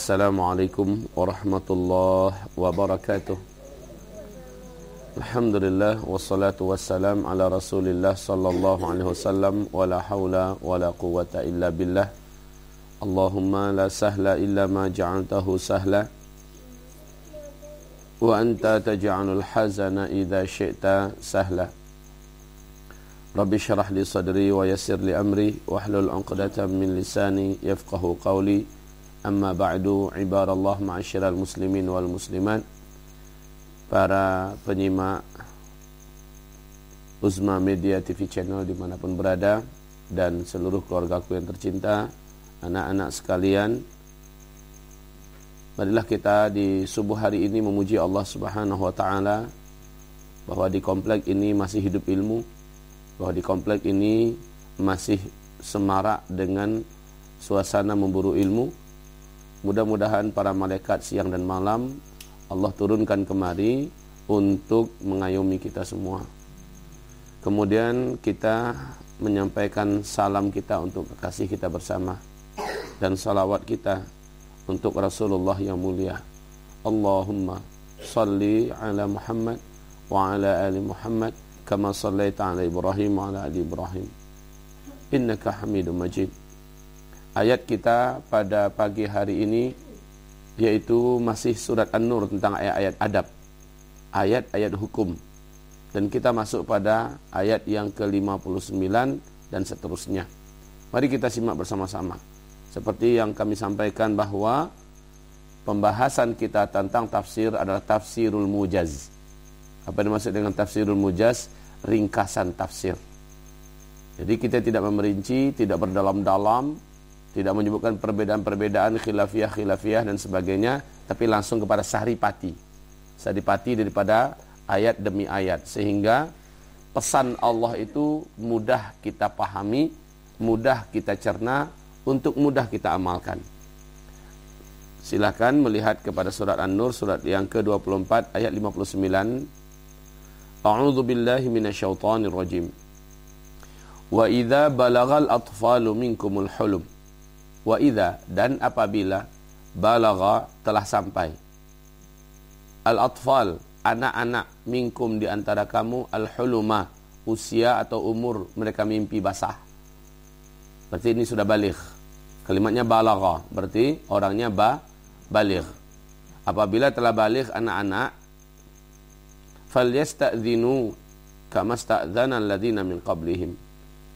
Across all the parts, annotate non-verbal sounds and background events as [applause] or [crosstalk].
السلام عليكم ورحمة الله وبركاته. الحمد لله والصلاة والسلام على رسول الله صلى الله عليه وسلم ولا حول ولا قوة إلا بالله. اللهم لا سهل إلا ما جعلته سهلا. وأنت تجعل الحزن إذا شئت سهلا. رب اشرح لي صدري ويسر لي أمري واحلل عقدة من لساني يفقه قولي. Amma ba'du ibarallah ma'asyiral muslimin wal muslimat. Para penyimak Uzma Media TV Channel di mana pun berada Dan seluruh keluargaku yang tercinta Anak-anak sekalian. Marilah kita di subuh hari ini memuji Allah subhanahu wa ta'ala Bahwa di komplek ini masih hidup ilmu Bahwa di komplek ini masih semarak dengan suasana memburu ilmu mudah-mudahan para malaikat siang dan malam Allah turunkan kemari untuk mengayomi kita semua. Kemudian kita menyampaikan salam kita untuk kekasih kita bersama dan salawat kita untuk Rasulullah yang mulia. Allahumma salli ala Muhammad wa ala ali Muhammad kama sallaita ala Ibrahim wa ala ali Ibrahim. Innaka Hamidum Majid. Ayat kita pada pagi hari ini yaitu masih surat An-Nur tentang ayat-ayat adab, ayat-ayat hukum. Dan kita masuk pada ayat yang ke-59 dan seterusnya. Mari kita simak bersama-sama. Seperti yang kami sampaikan bahwa pembahasan kita tentang tafsir adalah tafsirul mujaz. Apa yang dimaksud dengan tafsirul mujaz? Ringkasan tafsir. Jadi kita tidak memerinci, tidak berdalam-dalam, tidak menyebutkan perbedaan-perbedaan khilafiyah-khilafiyah dan sebagainya, tapi langsung kepada saripati. Saripati daripada ayat demi ayat sehingga pesan Allah itu mudah kita pahami, mudah kita cerna, untuk mudah kita amalkan. Silakan melihat kepada surat An-Nur surat yang ke-24 ayat 59. A'udzu billahi minasyaitonir rajim. Wa idza balagal atfalu minkumul hulum wa idza dan apabila balagha telah sampai. Al atfal anak-anak minkum di antara kamu al huluma usia atau umur mereka mimpi basah. Berarti ini sudah balik. Kalimatnya balagha berarti orangnya ba balik. Apabila telah balik anak-anak falyasta'dhinu kama sta'dzana alladziina min qablihim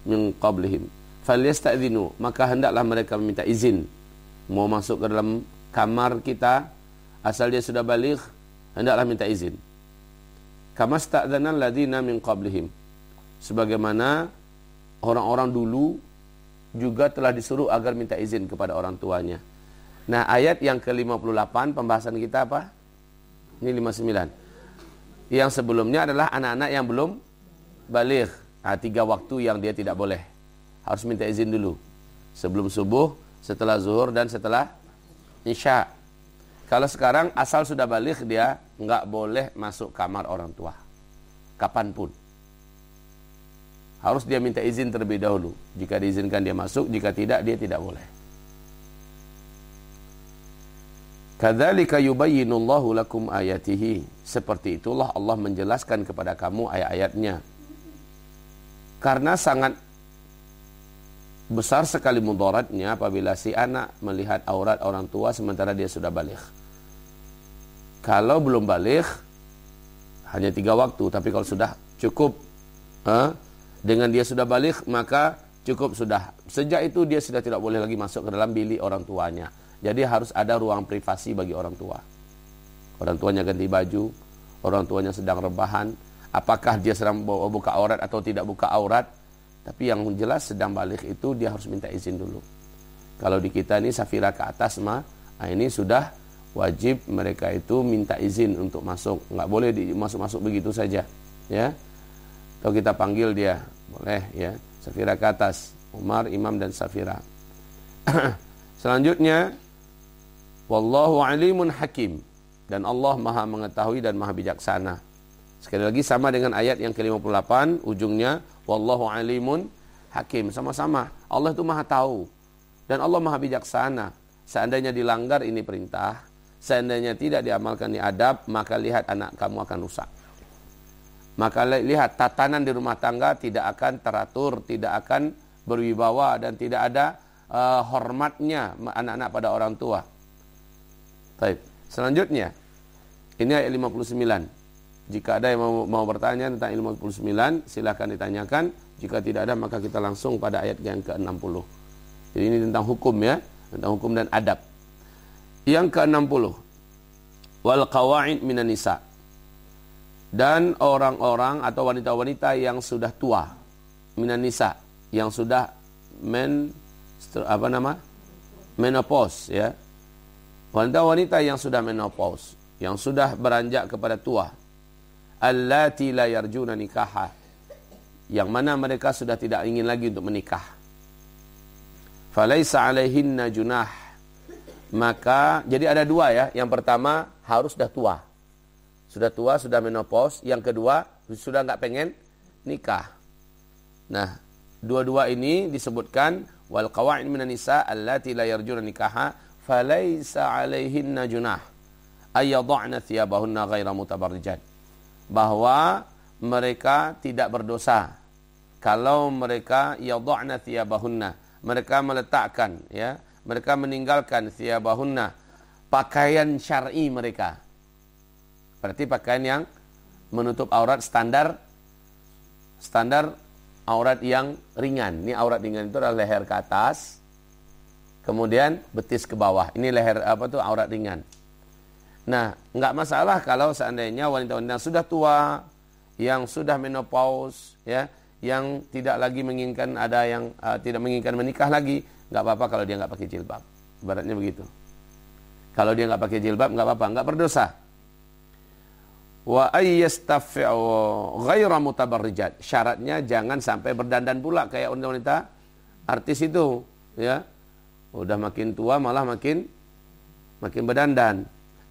min qablihim falyasta'dhinu maka hendaklah mereka meminta izin. Mau masuk ke dalam kamar kita asal dia sudah balik hendaklah minta izin. Kama sta'dzana alladziina min qablihim. Sebagaimana orang-orang dulu juga telah disuruh agar minta izin kepada orang tuanya. Nah ayat yang ke-58 pembahasan kita apa? Ini 59 yang sebelumnya adalah anak-anak yang belum balik. Nah, tiga waktu yang dia tidak boleh harus minta izin dulu. Sebelum subuh, setelah zuhur, dan setelah isya. Kalau sekarang asal sudah balik dia nggak boleh masuk kamar orang tua. Kapan pun. Harus dia minta izin terlebih dahulu. Jika diizinkan dia masuk, jika tidak dia tidak boleh. Kadzalika yubayyinullahu lakum ayatihi. Seperti itulah Allah menjelaskan kepada kamu ayat-ayatnya. Karena sangat besar sekali mudaratnya apabila si anak melihat aurat orang tua sementara dia sudah balik. Kalau belum balik hanya tiga waktu, tapi kalau sudah cukup eh, dengan dia sudah balik maka cukup sudah. Sejak itu dia sudah tidak boleh lagi masuk ke dalam bilik orang tuanya. Jadi harus ada ruang privasi bagi orang tua. Orang tuanya ganti baju, orang tuanya sedang rebahan, apakah dia sedang buka aurat atau tidak buka aurat, tapi yang jelas sedang balik itu dia harus minta izin dulu. Kalau di kita ini safira ke atas mah, nah ini sudah wajib mereka itu minta izin untuk masuk. Nggak boleh masuk-masuk begitu saja. Ya. Atau kita panggil dia, boleh ya. Safira ke atas, Umar, Imam dan Safira. [clears throat] Selanjutnya, Wallahu alimun hakim. Dan Allah maha mengetahui dan maha bijaksana. Sekali lagi sama dengan ayat yang ke-58 ujungnya wallahu alimun hakim sama-sama. Allah itu Maha tahu dan Allah Maha bijaksana. seandainya dilanggar ini perintah, seandainya tidak diamalkan ini adab, maka lihat anak kamu akan rusak. Maka lihat tatanan di rumah tangga tidak akan teratur, tidak akan berwibawa dan tidak ada uh, hormatnya anak-anak pada orang tua. Baik. Selanjutnya, ini ayat 59. Jika ada yang mau, mau bertanya tentang ilmu 59, silakan ditanyakan. Jika tidak ada, maka kita langsung pada ayat yang ke-60. Jadi ini tentang hukum ya, tentang hukum dan adab. Yang ke-60. Wal qawaid minan nisa. Dan orang-orang atau wanita-wanita yang sudah tua minan nisa, yang sudah men apa nama? menopause ya. Wanita-wanita yang sudah menopause yang sudah beranjak kepada tua allati la yarjuna nikaha yang mana mereka sudah tidak ingin lagi untuk menikah. Falaisa alaihinna junah. Maka jadi ada dua ya. Yang pertama harus sudah tua. Sudah tua sudah menopause. Yang kedua sudah nggak pengen nikah. Nah dua-dua ini disebutkan wal qawaid minan nisa allati la yarjuna nikaha falaisa alaihinna junah. Ayyadha'na thiyabahunna ghaira mutabarrijat bahwa mereka tidak berdosa. Kalau mereka yadha'na thiyabahunna mereka meletakkan ya mereka meninggalkan thiyabahunna pakaian syar'i mereka. Berarti pakaian yang menutup aurat standar standar aurat yang ringan. Ini aurat ringan itu adalah leher ke atas kemudian betis ke bawah. Ini leher apa tuh aurat ringan Nah, nggak masalah kalau seandainya wanita-wanita sudah tua, yang sudah menopause, ya, yang tidak lagi menginginkan ada yang uh, tidak menginginkan menikah lagi, nggak apa-apa kalau dia nggak pakai jilbab. Ibaratnya begitu. Kalau dia nggak pakai jilbab nggak apa-apa, nggak berdosa. Wa ayyastafi'u ghaira mutabarrijat. Syaratnya jangan sampai berdandan pula kayak wanita-wanita artis itu, ya. Udah makin tua malah makin makin berdandan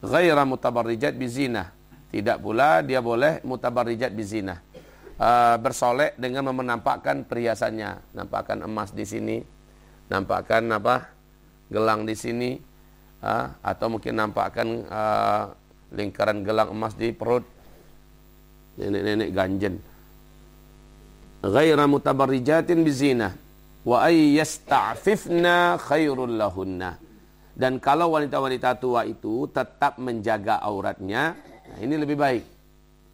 ghaira mutabarrijat bizina. Tidak pula dia boleh mutabarrijat bizina. Uh, bersolek dengan menampakkan perhiasannya, nampakkan emas di sini, nampakkan apa? gelang di sini uh, atau mungkin nampakkan uh, lingkaran gelang emas di perut nenek-nenek ganjen. Ghaira mutabarrijatin bizina wa ay yasta'fifna khairul lahunna dan kalau wanita-wanita tua itu tetap menjaga auratnya, nah ini lebih baik.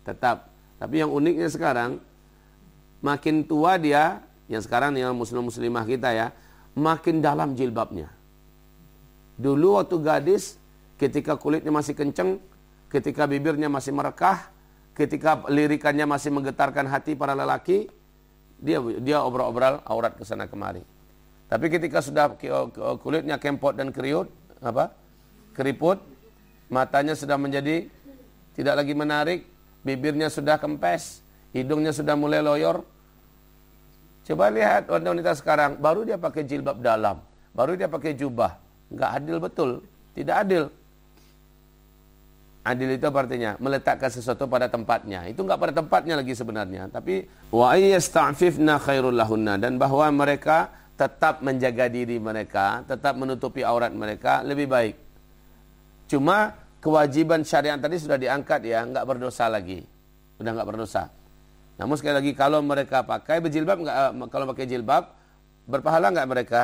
Tetap. Tapi yang uniknya sekarang, makin tua dia, yang sekarang yang muslim-muslimah kita ya, makin dalam jilbabnya. Dulu waktu gadis, ketika kulitnya masih kenceng, ketika bibirnya masih merekah, ketika lirikannya masih menggetarkan hati para lelaki, dia dia obrol-obrol aurat ke sana kemari. Tapi ketika sudah kulitnya kempot dan kriut, apa? Keriput, matanya sudah menjadi tidak lagi menarik, bibirnya sudah kempes, hidungnya sudah mulai loyor. Coba lihat wanita-wanita sekarang, baru dia pakai jilbab dalam, baru dia pakai jubah. Enggak adil betul, tidak adil. Adil itu artinya meletakkan sesuatu pada tempatnya. Itu enggak pada tempatnya lagi sebenarnya. Tapi wa ayyasta'fifna khairul lahunna dan bahwa mereka tetap menjaga diri mereka, tetap menutupi aurat mereka lebih baik. Cuma kewajiban syariat tadi sudah diangkat ya, nggak berdosa lagi. Sudah nggak berdosa. Namun sekali lagi kalau mereka pakai berjilbab nggak eh, kalau pakai jilbab berpahala nggak mereka?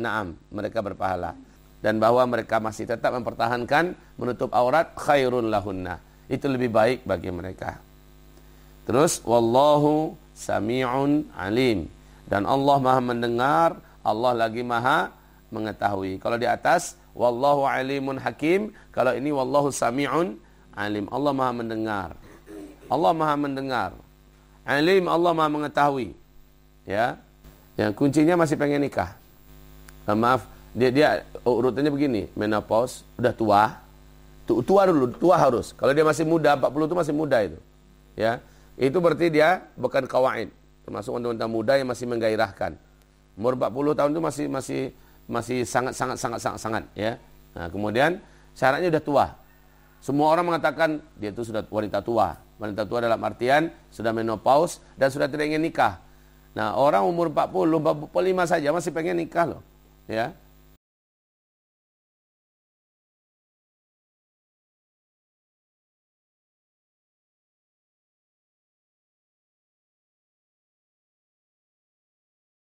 Naam, mereka berpahala. Dan bahwa mereka masih tetap mempertahankan menutup aurat khairun lahunna. Itu lebih baik bagi mereka. Terus wallahu sami'un alim dan Allah Maha mendengar, Allah lagi Maha mengetahui. Kalau di atas wallahu alimun hakim, kalau ini wallahu samiun alim. Allah Maha mendengar. Allah Maha mendengar. Alim Allah Maha mengetahui. Ya. Yang kuncinya masih pengen nikah. Nah, maaf, dia dia urutannya begini, menopause, udah tua. Tua dulu, tua harus. Kalau dia masih muda, 40 itu masih muda itu. Ya. Itu berarti dia bukan kawaid termasuk wanita muda yang masih menggairahkan. Umur 40 tahun itu masih masih masih sangat sangat sangat sangat sangat ya. Nah, kemudian syaratnya sudah tua. Semua orang mengatakan dia itu sudah wanita tua. Wanita tua dalam artian sudah menopause dan sudah tidak ingin nikah. Nah, orang umur 40, 45 saja masih pengen nikah loh. Ya.